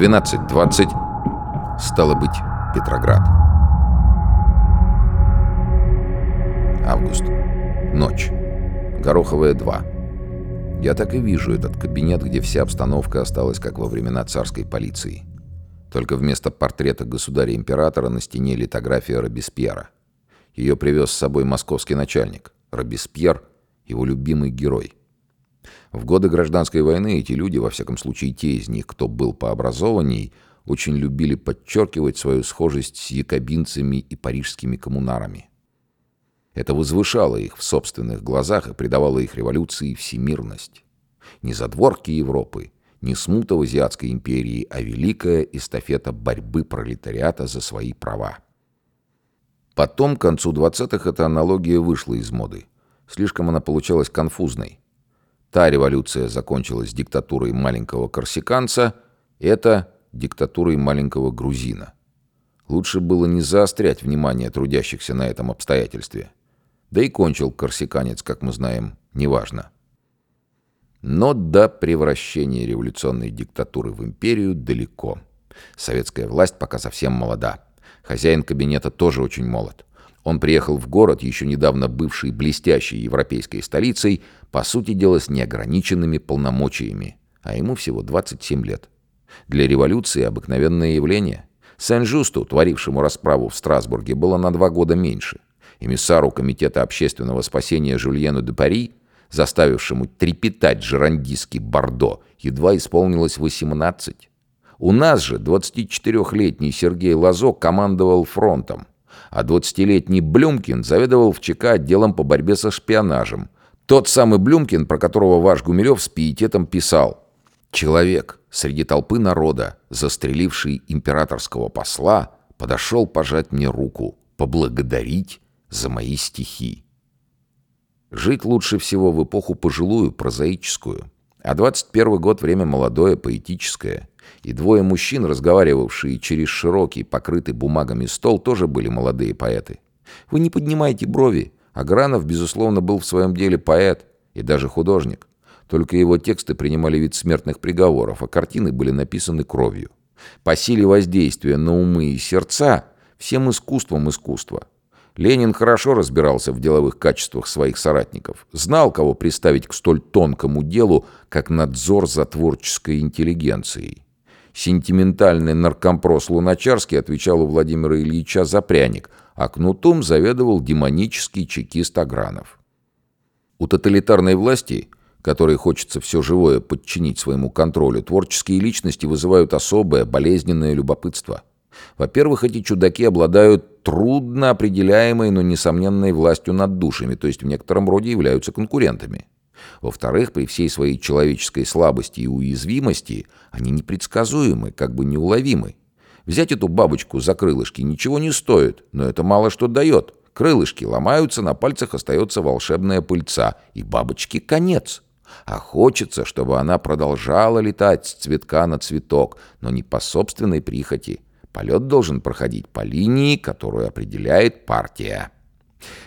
12.20. Стало быть, Петроград. Август. Ночь. Гороховая 2. Я так и вижу этот кабинет, где вся обстановка осталась как во времена царской полиции. Только вместо портрета государя-императора на стене литография Робеспьера. Ее привез с собой московский начальник. Робеспьер — его любимый герой. В годы гражданской войны эти люди, во всяком случае те из них, кто был пообразованней, очень любили подчеркивать свою схожесть с якобинцами и парижскими коммунарами. Это возвышало их в собственных глазах и придавало их революции всемирность. Не задворки Европы, не смута в Азиатской империи, а великая эстафета борьбы пролетариата за свои права. Потом, к концу 20-х, эта аналогия вышла из моды. Слишком она получалась конфузной. Та революция закончилась диктатурой маленького корсиканца, это диктатурой маленького грузина. Лучше было не заострять внимание трудящихся на этом обстоятельстве. Да и кончил корсиканец, как мы знаем, неважно. Но до превращения революционной диктатуры в империю далеко. Советская власть пока совсем молода. Хозяин кабинета тоже очень молод. Он приехал в город, еще недавно бывший блестящей европейской столицей, по сути дела с неограниченными полномочиями, а ему всего 27 лет. Для революции обыкновенное явление. Сен-Жусту, творившему расправу в Страсбурге, было на два года меньше. Эмиссару Комитета общественного спасения Жюльену де Пари, заставившему трепетать жерандистский Бордо, едва исполнилось 18. У нас же 24-летний Сергей Лазо командовал фронтом, а 20-летний Блюмкин заведовал в ЧК отделом по борьбе со шпионажем. Тот самый Блюмкин, про которого ваш Гумилев с пиететом писал. Человек среди толпы народа, застреливший императорского посла, подошел пожать мне руку, поблагодарить за мои стихи. Жить лучше всего в эпоху пожилую, прозаическую. А 21 год — время молодое, поэтическое. И двое мужчин, разговаривавшие через широкий, покрытый бумагами стол, тоже были молодые поэты. Вы не поднимайте брови. Агранов, безусловно, был в своем деле поэт и даже художник. Только его тексты принимали вид смертных приговоров, а картины были написаны кровью. По силе воздействия на умы и сердца всем искусством искусства. Ленин хорошо разбирался в деловых качествах своих соратников, знал, кого приставить к столь тонкому делу, как надзор за творческой интеллигенцией. Сентиментальный наркомпрос Луначарский отвечал у Владимира Ильича за пряник, а кнутом заведовал демонический чекист Агранов. У тоталитарной власти, которой хочется все живое подчинить своему контролю, творческие личности вызывают особое, болезненное любопытство. Во-первых, эти чудаки обладают трудно определяемой, но несомненной властью над душами, то есть в некотором роде являются конкурентами. Во-вторых, при всей своей человеческой слабости и уязвимости они непредсказуемы, как бы неуловимы. Взять эту бабочку за крылышки ничего не стоит, но это мало что дает. Крылышки ломаются, на пальцах остается волшебная пыльца, и бабочке конец. А хочется, чтобы она продолжала летать с цветка на цветок, но не по собственной прихоти. Полет должен проходить по линии, которую определяет партия.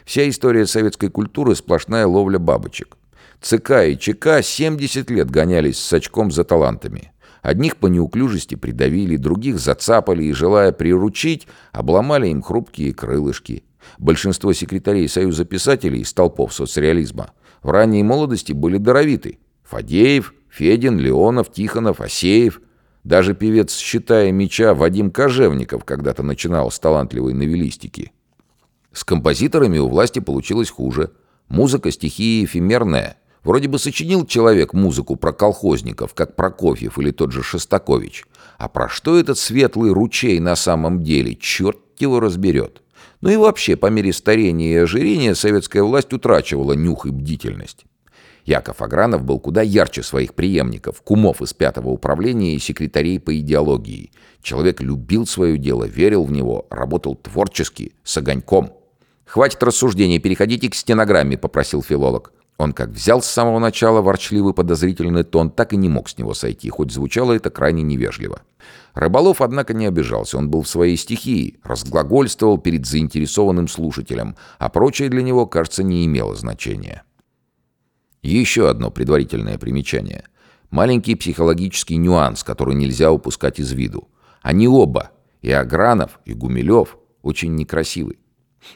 Вся история советской культуры – сплошная ловля бабочек. ЦК и ЧК 70 лет гонялись с очком за талантами. Одних по неуклюжести придавили, других зацапали и, желая приручить, обломали им хрупкие крылышки. Большинство секретарей Союза писателей, столпов соцреализма, в ранней молодости были даровиты. Фадеев, Федин, Леонов, Тихонов, Асеев. Даже певец «Считая меча» Вадим Кожевников когда-то начинал с талантливой новеллистики. С композиторами у власти получилось хуже. Музыка стихии эфемерная – Вроде бы сочинил человек музыку про колхозников, как Прокофьев или тот же Шостакович. А про что этот светлый ручей на самом деле, черт его разберет. Ну и вообще, по мере старения и ожирения, советская власть утрачивала нюх и бдительность. Яков Агранов был куда ярче своих преемников, кумов из пятого управления и секретарей по идеологии. Человек любил свое дело, верил в него, работал творчески, с огоньком. «Хватит рассуждений, переходите к стенограмме», — попросил филолог. Он как взял с самого начала ворчливый подозрительный тон, так и не мог с него сойти, хоть звучало это крайне невежливо. Рыболов, однако, не обижался. Он был в своей стихии, разглагольствовал перед заинтересованным слушателем, а прочее для него, кажется, не имело значения. Еще одно предварительное примечание. Маленький психологический нюанс, который нельзя упускать из виду. Они оба, и Агранов, и Гумилев, очень некрасивы.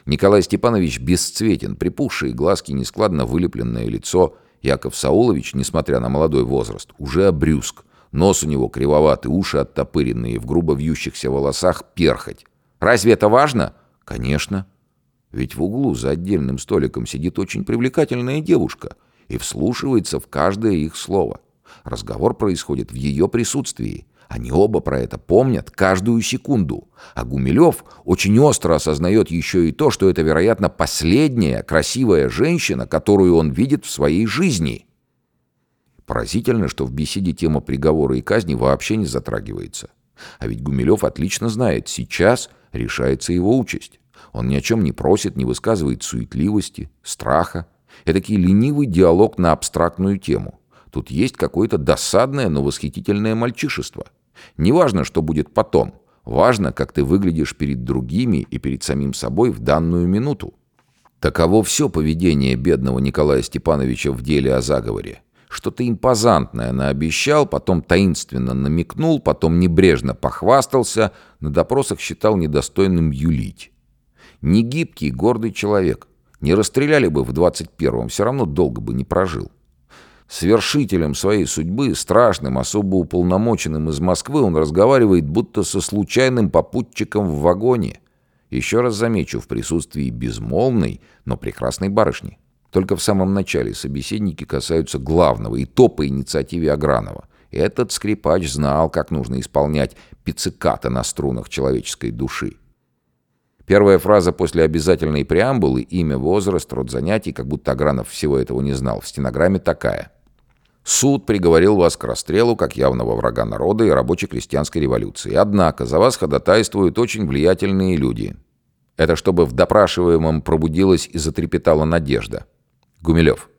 Николай Степанович бесцветен, припухшие глазки, нескладно вылепленное лицо. Яков Саулович, несмотря на молодой возраст, уже обрюзг. Нос у него кривоватый, уши оттопыренные, в грубо вьющихся волосах перхоть. Разве это важно? Конечно. Ведь в углу за отдельным столиком сидит очень привлекательная девушка и вслушивается в каждое их слово. Разговор происходит в ее присутствии. Они оба про это помнят каждую секунду. А Гумилев очень остро осознает еще и то, что это, вероятно, последняя красивая женщина, которую он видит в своей жизни. Поразительно, что в беседе тема приговора и казни вообще не затрагивается. А ведь Гумилев отлично знает, сейчас решается его участь. Он ни о чем не просит, не высказывает суетливости, страха. Эдакий ленивый диалог на абстрактную тему. Тут есть какое-то досадное, но восхитительное мальчишество. Неважно, что будет потом. Важно, как ты выглядишь перед другими и перед самим собой в данную минуту. Таково все поведение бедного Николая Степановича в деле о заговоре. Что-то импозантное наобещал, потом таинственно намекнул, потом небрежно похвастался, на допросах считал недостойным юлить. Негибкий, гордый человек. Не расстреляли бы в 21-м, все равно долго бы не прожил. Свершителем своей судьбы, страшным, особо уполномоченным из Москвы, он разговаривает будто со случайным попутчиком в вагоне. Еще раз замечу, в присутствии безмолвной, но прекрасной барышни. Только в самом начале собеседники касаются главного, и то по инициативе Агранова. Этот скрипач знал, как нужно исполнять пиццикаты на струнах человеческой души. Первая фраза после обязательной преамбулы, имя, возраст, род занятий, как будто Агранов всего этого не знал, в стенограмме такая. Суд приговорил вас к расстрелу как явного врага народа и рабоче-крестьянской революции. Однако за вас ходатайствуют очень влиятельные люди. Это чтобы в допрашиваемом пробудилась и затрепетала надежда. Гумилев.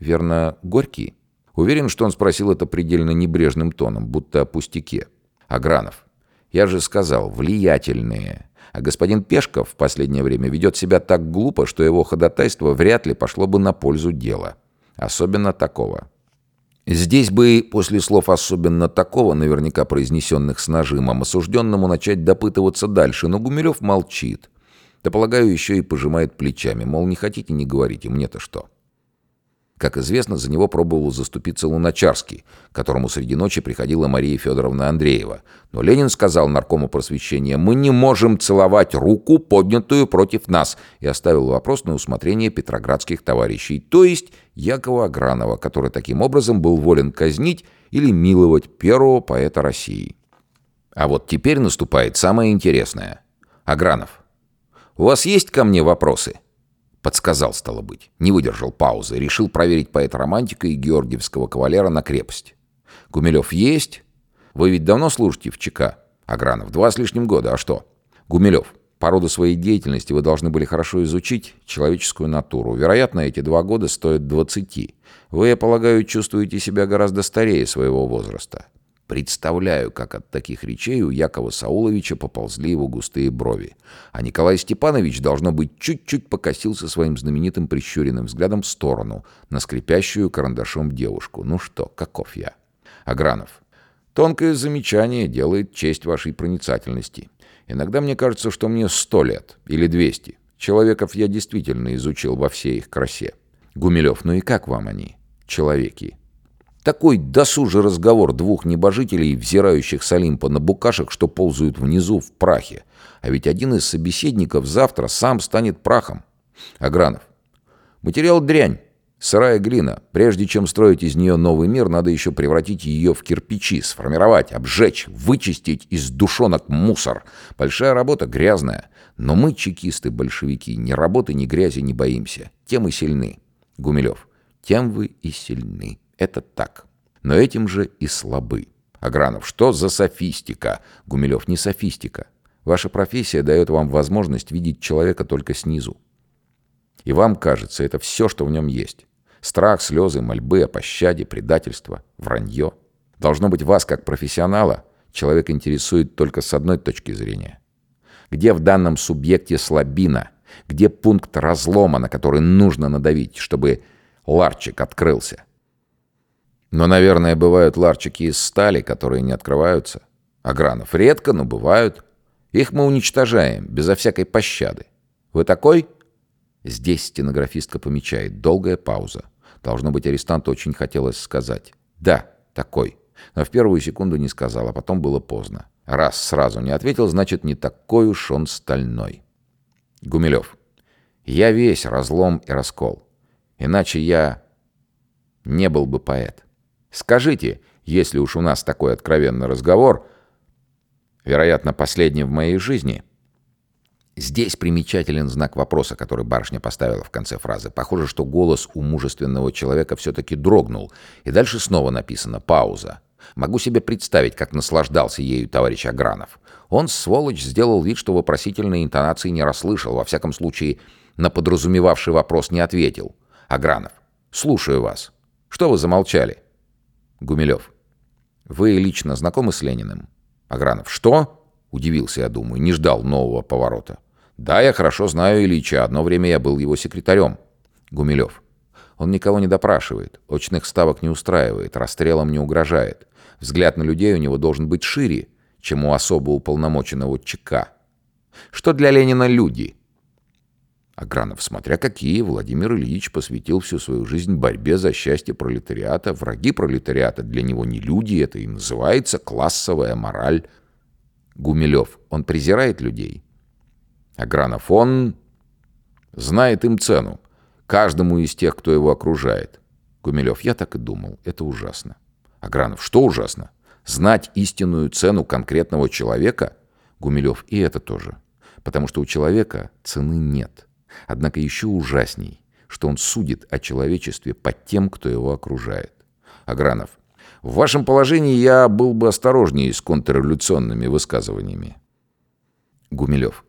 Верно, Горький? Уверен, что он спросил это предельно небрежным тоном, будто о пустяке. Агранов. Я же сказал, влиятельные. А господин Пешков в последнее время ведет себя так глупо, что его ходатайство вряд ли пошло бы на пользу дела. Особенно такого. Здесь бы, после слов особенно такого, наверняка произнесенных с нажимом, осужденному начать допытываться дальше, но Гумилев молчит. Да, полагаю, еще и пожимает плечами, мол, не хотите, не говорите, мне-то что. Как известно, за него пробовал заступиться Луначарский, которому среди ночи приходила Мария Федоровна Андреева. Но Ленин сказал наркому просвещения «Мы не можем целовать руку, поднятую против нас», и оставил вопрос на усмотрение петроградских товарищей, то есть Якова Агранова, который таким образом был волен казнить или миловать первого поэта России. А вот теперь наступает самое интересное. Агранов, у вас есть ко мне вопросы?» Подсказал, стало быть. Не выдержал паузы. Решил проверить поэта-романтика и георгиевского кавалера на крепость. Гумилев есть? Вы ведь давно служите в ЧК? Агранов. Два с лишним года. А что? Гумилев. По роду своей деятельности вы должны были хорошо изучить человеческую натуру. Вероятно, эти два года стоят двадцати. Вы, я полагаю, чувствуете себя гораздо старее своего возраста. Представляю, как от таких речей у Якова Сауловича поползли его густые брови. А Николай Степанович, должно быть, чуть-чуть покосился своим знаменитым прищуренным взглядом в сторону, на скрипящую карандашом девушку. Ну что, каков я? Агранов. Тонкое замечание делает честь вашей проницательности. Иногда мне кажется, что мне сто лет или двести. Человеков я действительно изучил во всей их красе. Гумилев, ну и как вам они, человеки? Такой досужий разговор двух небожителей, взирающих с Олимпа на букашек, что ползают внизу в прахе. А ведь один из собеседников завтра сам станет прахом. Агранов. Материал дрянь. Сырая глина. Прежде чем строить из нее новый мир, надо еще превратить ее в кирпичи, сформировать, обжечь, вычистить из душонок мусор. Большая работа, грязная. Но мы, чекисты-большевики, ни работы, ни грязи не боимся. Тем и сильны. Гумилев. Тем вы и сильны. Это так. Но этим же и слабы. Агранов, что за софистика? Гумилев, не софистика. Ваша профессия дает вам возможность видеть человека только снизу. И вам кажется, это все, что в нем есть. Страх, слезы, мольбы о пощаде, предательство, вранье. Должно быть, вас, как профессионала, человек интересует только с одной точки зрения. Где в данном субъекте слабина? Где пункт разлома, на который нужно надавить, чтобы ларчик открылся? Но, наверное, бывают ларчики из стали, которые не открываются. Агранов редко, но бывают. Их мы уничтожаем, безо всякой пощады. Вы такой? Здесь стенографистка помечает. Долгая пауза. Должно быть, арестанту очень хотелось сказать. Да, такой. Но в первую секунду не сказал, а потом было поздно. Раз сразу не ответил, значит, не такой уж он стальной. Гумилев. Я весь разлом и раскол. Иначе я не был бы поэт. Скажите, если уж у нас такой откровенный разговор, вероятно, последний в моей жизни. Здесь примечателен знак вопроса, который барышня поставила в конце фразы. Похоже, что голос у мужественного человека все-таки дрогнул. И дальше снова написано «пауза». Могу себе представить, как наслаждался ею товарищ Агранов. Он, сволочь, сделал вид, что вопросительной интонации не расслышал, во всяком случае, на подразумевавший вопрос не ответил. Агранов. «Слушаю вас. Что вы замолчали?» Гумилев. «Вы лично знакомы с Лениным?» Агранов. «Что?» Удивился я, думаю, не ждал нового поворота. «Да, я хорошо знаю Ильича. Одно время я был его секретарем». Гумилев. «Он никого не допрашивает, очных ставок не устраивает, расстрелом не угрожает. Взгляд на людей у него должен быть шире, чем у особо уполномоченного ЧК. Что для Ленина люди?» Агранов, смотря какие, Владимир Ильич посвятил всю свою жизнь борьбе за счастье пролетариата. Враги пролетариата для него не люди, это и называется классовая мораль. Гумилев, он презирает людей. Агранов, он знает им цену. Каждому из тех, кто его окружает. Гумилев, я так и думал, это ужасно. Агранов, что ужасно? Знать истинную цену конкретного человека? Гумилев, и это тоже. Потому что у человека цены нет. Однако еще ужасней, что он судит о человечестве по тем, кто его окружает. Агранов. В вашем положении я был бы осторожнее с контрреволюционными высказываниями. Гумилев.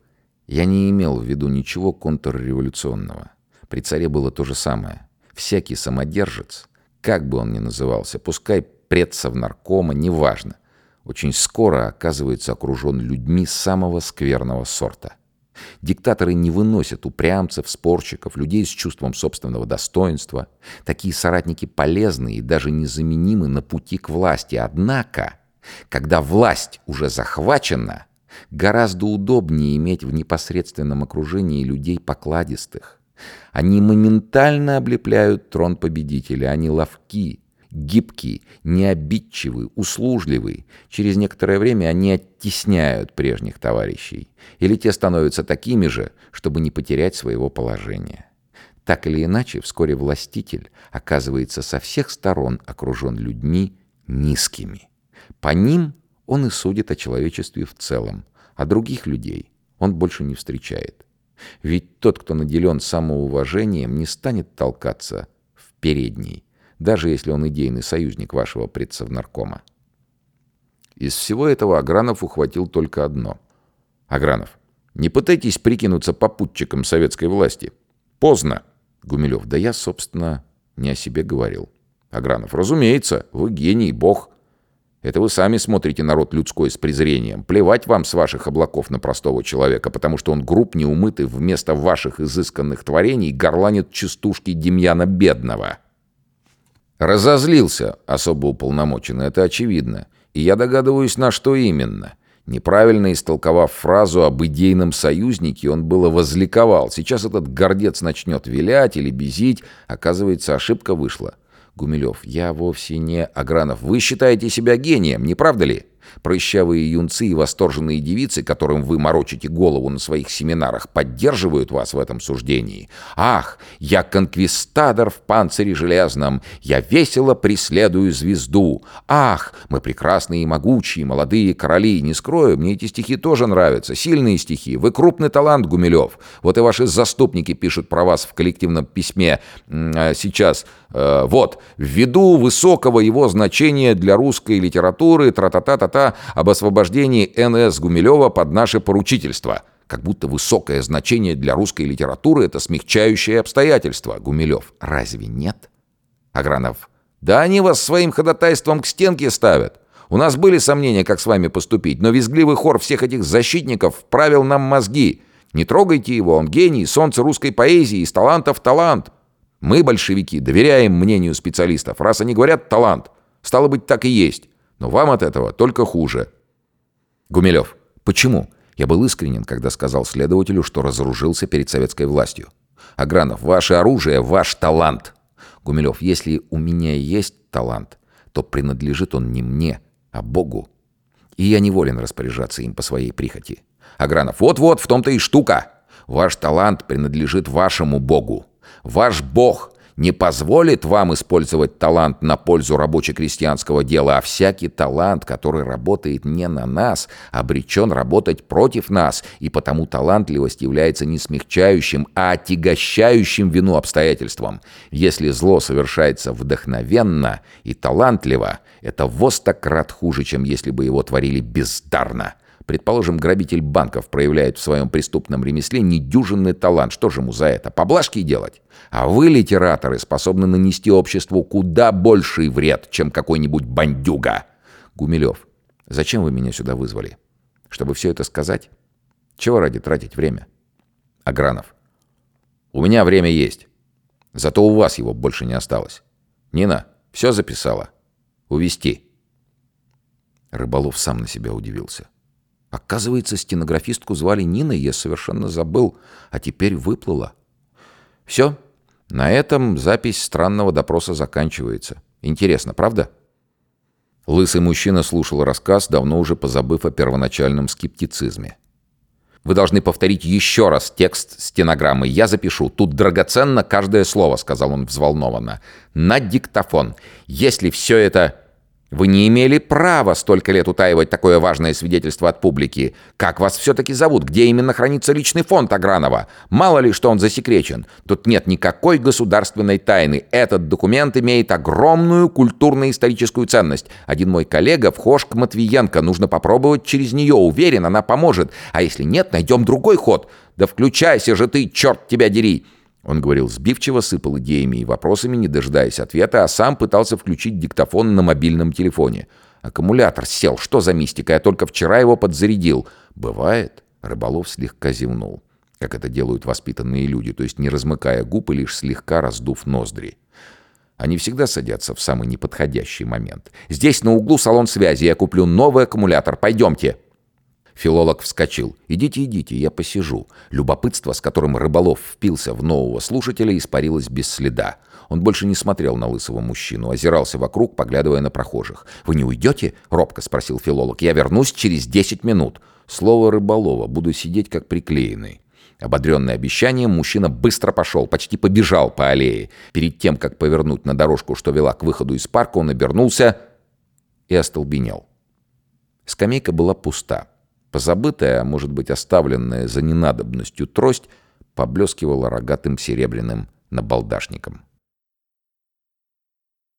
Я не имел в виду ничего контрреволюционного. При царе было то же самое. Всякий самодержец, как бы он ни назывался, пускай предсовнаркома, неважно, очень скоро оказывается окружен людьми самого скверного сорта. Диктаторы не выносят упрямцев, спорщиков, людей с чувством собственного достоинства. Такие соратники полезны и даже незаменимы на пути к власти. Однако, когда власть уже захвачена, гораздо удобнее иметь в непосредственном окружении людей покладистых. Они моментально облепляют трон победителя, они ловки, гибкий, необидчивый, услужливый. Через некоторое время они оттесняют прежних товарищей. Или те становятся такими же, чтобы не потерять своего положения. Так или иначе, вскоре властитель оказывается со всех сторон окружен людьми низкими. По ним он и судит о человечестве в целом, а других людей он больше не встречает. Ведь тот, кто наделен самоуважением, не станет толкаться в передней, даже если он идейный союзник вашего предсовнаркома. Из всего этого Агранов ухватил только одно. Агранов, не пытайтесь прикинуться попутчиком советской власти. Поздно. Гумилев, да я, собственно, не о себе говорил. Агранов, разумеется, вы гений, бог. Это вы сами смотрите народ людской с презрением. Плевать вам с ваших облаков на простого человека, потому что он груб, неумытый, вместо ваших изысканных творений горланит частушки Демьяна Бедного. Разозлился особо уполномоченный, это очевидно. И я догадываюсь, на что именно. Неправильно истолковав фразу об идейном союзнике, он было возликовал. Сейчас этот гордец начнет вилять или безить. Оказывается, ошибка вышла. Гумилев, я вовсе не... Агранов, вы считаете себя гением, не правда ли? Прыщавые юнцы и восторженные девицы, которым вы морочите голову на своих семинарах, поддерживают вас в этом суждении. Ах, я конквистадор в панцире железном, я весело преследую звезду. Ах, мы прекрасные и могучие, молодые короли. Не скрою, мне эти стихи тоже нравятся, сильные стихи. Вы крупный талант, Гумилев. Вот и ваши заступники пишут про вас в коллективном письме э, сейчас. Э, вот, ввиду высокого его значения для русской литературы, тра-та-та-та-та, об освобождении Н.С. Гумилева под наше поручительство. Как будто высокое значение для русской литературы — это смягчающее обстоятельство. Гумилев, разве нет? Агранов, да они вас своим ходатайством к стенке ставят. У нас были сомнения, как с вами поступить, но визгливый хор всех этих защитников вправил нам мозги. Не трогайте его, он гений, солнце русской поэзии, из талантов талант. Мы, большевики, доверяем мнению специалистов. Раз они говорят «талант», стало быть, так и есть. Но вам от этого только хуже. Гумилев. Почему? Я был искренен, когда сказал следователю, что разоружился перед советской властью. Агранов, ваше оружие, ваш талант. Гумилев, если у меня есть талант, то принадлежит он не мне, а Богу. И я не волен распоряжаться им по своей прихоти. Агранов, вот-вот, в том-то и штука. Ваш талант принадлежит вашему Богу. Ваш Бог не позволит вам использовать талант на пользу рабоче-крестьянского дела, а всякий талант, который работает не на нас, обречен работать против нас, и потому талантливость является не смягчающим, а отягощающим вину обстоятельством. Если зло совершается вдохновенно и талантливо, это востократ хуже, чем если бы его творили бездарно. Предположим, грабитель банков проявляет в своем преступном ремесле недюжинный талант. Что же ему за это? Поблажки делать? А вы, литераторы, способны нанести обществу куда больший вред, чем какой-нибудь бандюга. Гумилев, зачем вы меня сюда вызвали? Чтобы все это сказать? Чего ради тратить время? Агранов. У меня время есть. Зато у вас его больше не осталось. Нина, все записала? Увести. Рыболов сам на себя удивился. Оказывается, стенографистку звали Нина, я совершенно забыл, а теперь выплыла. Все, на этом запись странного допроса заканчивается. Интересно, правда? Лысый мужчина слушал рассказ, давно уже позабыв о первоначальном скептицизме. «Вы должны повторить еще раз текст стенограммы. Я запишу. Тут драгоценно каждое слово», — сказал он взволнованно. «На диктофон. Если все это вы не имели права столько лет утаивать такое важное свидетельство от публики. Как вас все-таки зовут? Где именно хранится личный фонд Агранова? Мало ли, что он засекречен. Тут нет никакой государственной тайны. Этот документ имеет огромную культурно-историческую ценность. Один мой коллега вхож к Матвиенко. Нужно попробовать через нее. Уверен, она поможет. А если нет, найдем другой ход. Да включайся же ты, черт тебя дери!» Он говорил сбивчиво, сыпал идеями и вопросами, не дожидаясь ответа, а сам пытался включить диктофон на мобильном телефоне. Аккумулятор сел. Что за мистика? Я только вчера его подзарядил. Бывает. Рыболов слегка зевнул. Как это делают воспитанные люди, то есть не размыкая губ и лишь слегка раздув ноздри. Они всегда садятся в самый неподходящий момент. «Здесь на углу салон связи. Я куплю новый аккумулятор. Пойдемте!» Филолог вскочил. «Идите, идите, я посижу». Любопытство, с которым рыболов впился в нового слушателя, испарилось без следа. Он больше не смотрел на лысого мужчину, озирался вокруг, поглядывая на прохожих. «Вы не уйдете?» — робко спросил филолог. «Я вернусь через десять минут». Слово рыболова. Буду сидеть как приклеенный. Ободренный обещанием, мужчина быстро пошел, почти побежал по аллее. Перед тем, как повернуть на дорожку, что вела к выходу из парка, он обернулся и остолбенел. Скамейка была пуста. Позабытая, а может быть оставленная за ненадобностью трость, поблескивала рогатым серебряным набалдашником.